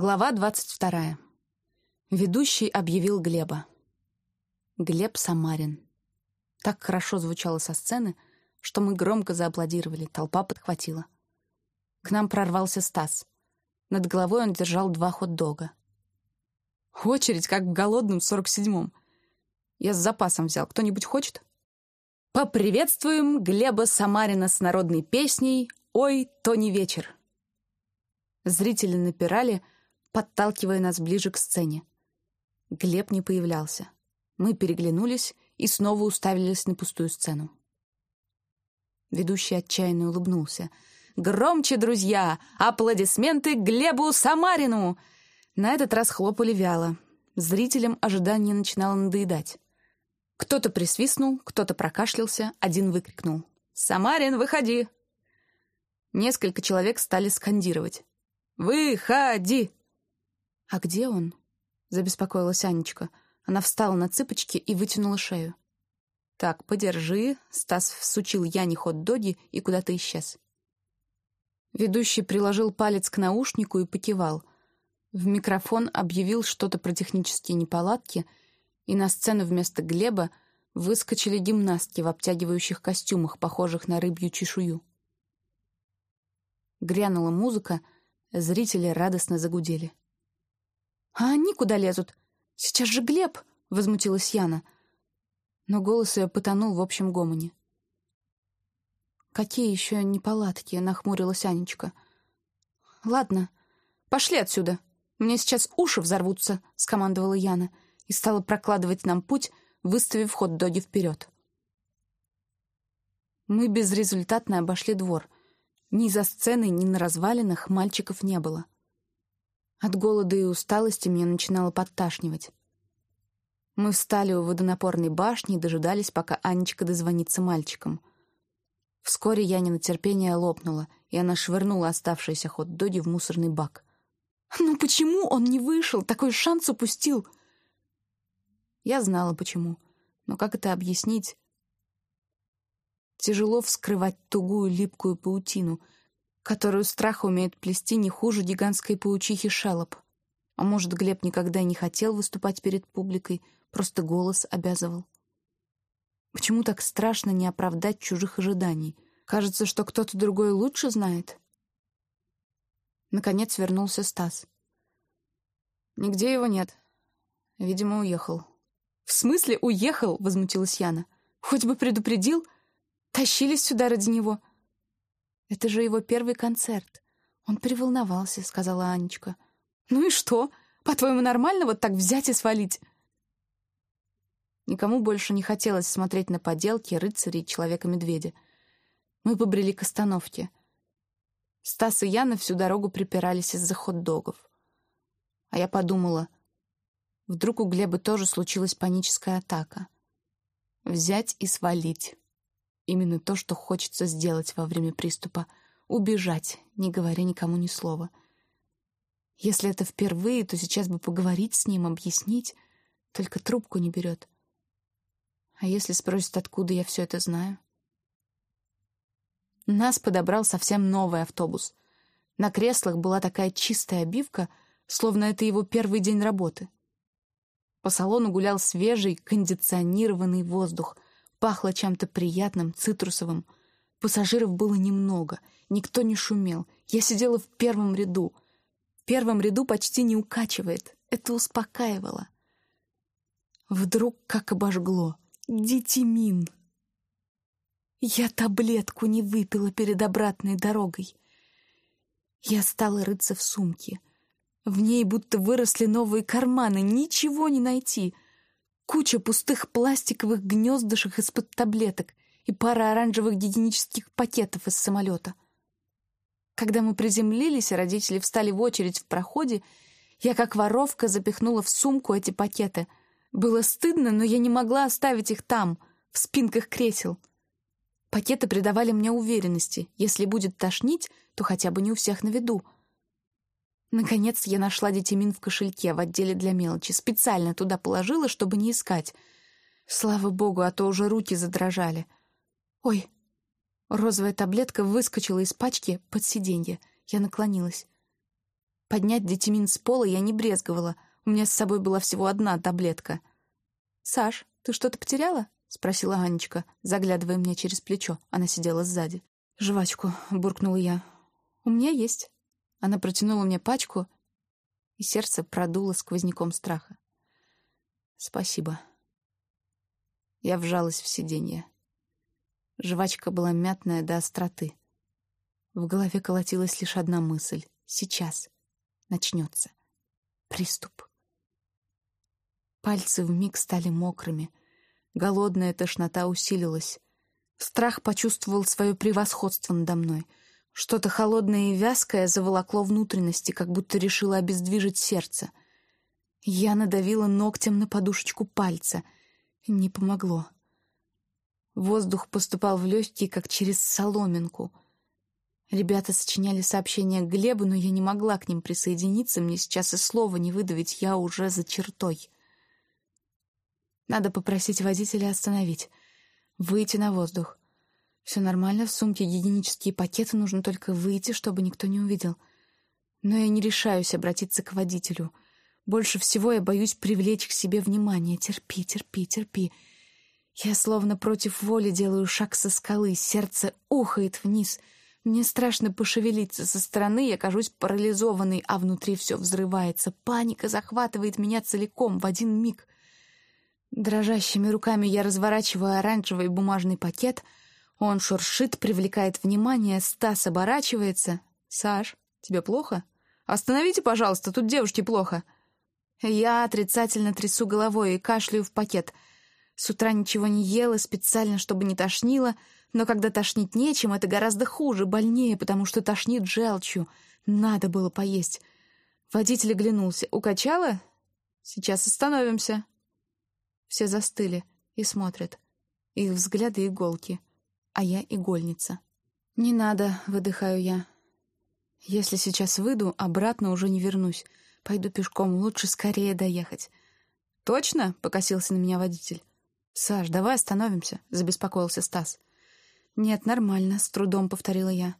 Глава двадцать вторая. Ведущий объявил Глеба. Глеб Самарин. Так хорошо звучало со сцены, что мы громко зааплодировали, толпа подхватила. К нам прорвался Стас. Над головой он держал два хот-дога. Очередь, как в голодном сорок седьмом. Я с запасом взял. Кто-нибудь хочет? Поприветствуем Глеба Самарина с народной песней «Ой, то не вечер». Зрители напирали — подталкивая нас ближе к сцене. Глеб не появлялся. Мы переглянулись и снова уставились на пустую сцену. Ведущий отчаянно улыбнулся. «Громче, друзья! Аплодисменты Глебу Самарину!» На этот раз хлопали вяло. Зрителям ожидание начинало надоедать. Кто-то присвистнул, кто-то прокашлялся, один выкрикнул. «Самарин, выходи!» Несколько человек стали скандировать. «Выходи!» «А где он?» — забеспокоилась Анечка. Она встала на цыпочки и вытянула шею. «Так, подержи». Стас всучил Яне хот-доги и куда-то исчез. Ведущий приложил палец к наушнику и покивал. В микрофон объявил что-то про технические неполадки, и на сцену вместо Глеба выскочили гимнастки в обтягивающих костюмах, похожих на рыбью чешую. Грянула музыка, зрители радостно загудели. «А они куда лезут? Сейчас же Глеб!» — возмутилась Яна. Но голос ее потонул в общем гомоне. «Какие еще неполадки?» — нахмурилась Анечка. «Ладно, пошли отсюда. Мне сейчас уши взорвутся», — скомандовала Яна и стала прокладывать нам путь, выставив хот-доги вперед. Мы безрезультатно обошли двор. Ни за сценой, ни на развалинах мальчиков не было. От голода и усталости меня начинало подташнивать. Мы встали у водонапорной башни и дожидались, пока Анечка дозвонится мальчикам. Вскоре Янина терпение лопнула, и она швырнула оставшиеся хот-доги в мусорный бак. «Ну почему он не вышел? Такой шанс упустил!» Я знала, почему. Но как это объяснить? Тяжело вскрывать тугую липкую паутину — которую страх умеет плести не хуже гигантской паучихи шалоп. А может, Глеб никогда не хотел выступать перед публикой, просто голос обязывал. Почему так страшно не оправдать чужих ожиданий? Кажется, что кто-то другой лучше знает. Наконец вернулся Стас. Нигде его нет. Видимо, уехал. «В смысле уехал?» — возмутилась Яна. «Хоть бы предупредил. Тащились сюда ради него. Это же его первый концерт. Он переволновался, сказала Анечка. Ну и что? По-твоему, нормально вот так взять и свалить? Никому больше не хотелось смотреть на поделки рыцарей и Человека-медведя. Мы побрели к остановке. Стас и Яна всю дорогу припирались из-за хот-догов. А я подумала, вдруг у Глеба тоже случилась паническая атака. Взять и свалить. Именно то, что хочется сделать во время приступа — убежать, не говоря никому ни слова. Если это впервые, то сейчас бы поговорить с ним, объяснить, только трубку не берет. А если спросит, откуда я все это знаю? Нас подобрал совсем новый автобус. На креслах была такая чистая обивка, словно это его первый день работы. По салону гулял свежий, кондиционированный воздух — Пахло чем-то приятным, цитрусовым. Пассажиров было немного, никто не шумел. Я сидела в первом ряду. В первом ряду почти не укачивает. Это успокаивало. Вдруг как обожгло. Детимин. Я таблетку не выпила перед обратной дорогой. Я стала рыться в сумке. В ней будто выросли новые карманы, ничего не найти — куча пустых пластиковых гнездышек из-под таблеток и пара оранжевых гигиенических пакетов из самолета. Когда мы приземлились, и родители встали в очередь в проходе, я как воровка запихнула в сумку эти пакеты. Было стыдно, но я не могла оставить их там, в спинках кресел. Пакеты придавали мне уверенности. Если будет тошнить, то хотя бы не у всех на виду — Наконец я нашла детимин в кошельке в отделе для мелочи. Специально туда положила, чтобы не искать. Слава богу, а то уже руки задрожали. Ой, розовая таблетка выскочила из пачки под сиденье. Я наклонилась. Поднять детимин с пола я не брезговала. У меня с собой была всего одна таблетка. «Саш, ты что-то потеряла?» — спросила Анечка, заглядывая мне через плечо. Она сидела сзади. «Жвачку», — буркнула я. «У меня есть». Она протянула мне пачку, и сердце продуло сквозняком страха. «Спасибо». Я вжалась в сиденье. Жвачка была мятная до остроты. В голове колотилась лишь одна мысль. Сейчас. Начнется. Приступ. Пальцы вмиг стали мокрыми. Голодная тошнота усилилась. Страх почувствовал свое превосходство надо мной. Что-то холодное и вязкое заволокло внутренности, как будто решило обездвижить сердце. Я надавила ногтем на подушечку пальца. Не помогло. Воздух поступал в легкие, как через соломинку — Ребята сочиняли сообщения Глебу, но я не могла к ним присоединиться. Мне сейчас и слова не выдавить, я уже за чертой. Надо попросить водителя остановить. Выйти на воздух. Все нормально, в сумке гигиенические пакеты, нужно только выйти, чтобы никто не увидел. Но я не решаюсь обратиться к водителю. Больше всего я боюсь привлечь к себе внимание. Терпи, терпи, терпи. Я словно против воли делаю шаг со скалы, сердце ухает вниз — мне страшно пошевелиться со стороны, я кажусь парализованной, а внутри все взрывается. Паника захватывает меня целиком в один миг. Дрожащими руками я разворачиваю оранжевый бумажный пакет. Он шуршит, привлекает внимание. Стас оборачивается. «Саш, тебе плохо? Остановите, пожалуйста, тут девушке плохо». Я отрицательно трясу головой и кашляю в пакет. С утра ничего не ела, специально, чтобы не тошнило — но когда тошнить нечем, это гораздо хуже, больнее, потому что тошнит желчью. Надо было поесть. Водитель оглянулся. «Укачала? Сейчас остановимся». Все застыли и смотрят. Их взгляды иголки, а я игольница. «Не надо», — выдыхаю я. «Если сейчас выйду, обратно уже не вернусь. Пойду пешком, лучше скорее доехать». «Точно?» — покосился на меня водитель. «Саш, давай остановимся», — забеспокоился Стас. «Нет, нормально», — с трудом повторила я.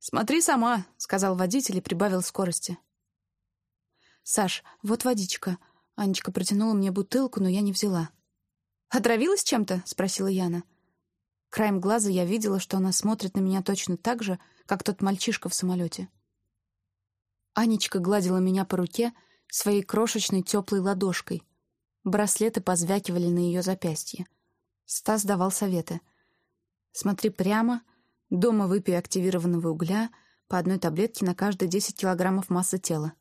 «Смотри сама», — сказал водитель и прибавил скорости. «Саш, вот водичка». Анечка протянула мне бутылку, но я не взяла. «Отравилась чем-то?» — спросила Яна. Краем глаза я видела, что она смотрит на меня точно так же, как тот мальчишка в самолете. Анечка гладила меня по руке своей крошечной теплой ладошкой. Браслеты позвякивали на ее запястье. Стас давал советы — Смотри прямо, дома выпей активированного угля по одной таблетке на каждые 10 килограммов массы тела.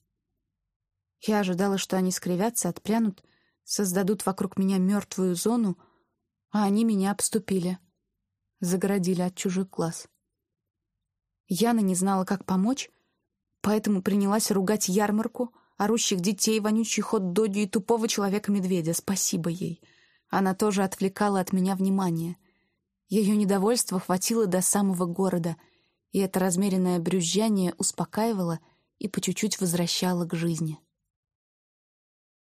Я ожидала, что они скривятся, отпрянут, создадут вокруг меня мертвую зону, а они меня обступили, загородили от чужих глаз. Яна не знала, как помочь, поэтому принялась ругать ярмарку, орущих детей, вонючий хот-доги и тупого человека-медведя. Спасибо ей. Она тоже отвлекала от меня внимание. Ее недовольство хватило до самого города, и это размеренное брюзжание успокаивало и по чуть-чуть возвращало к жизни.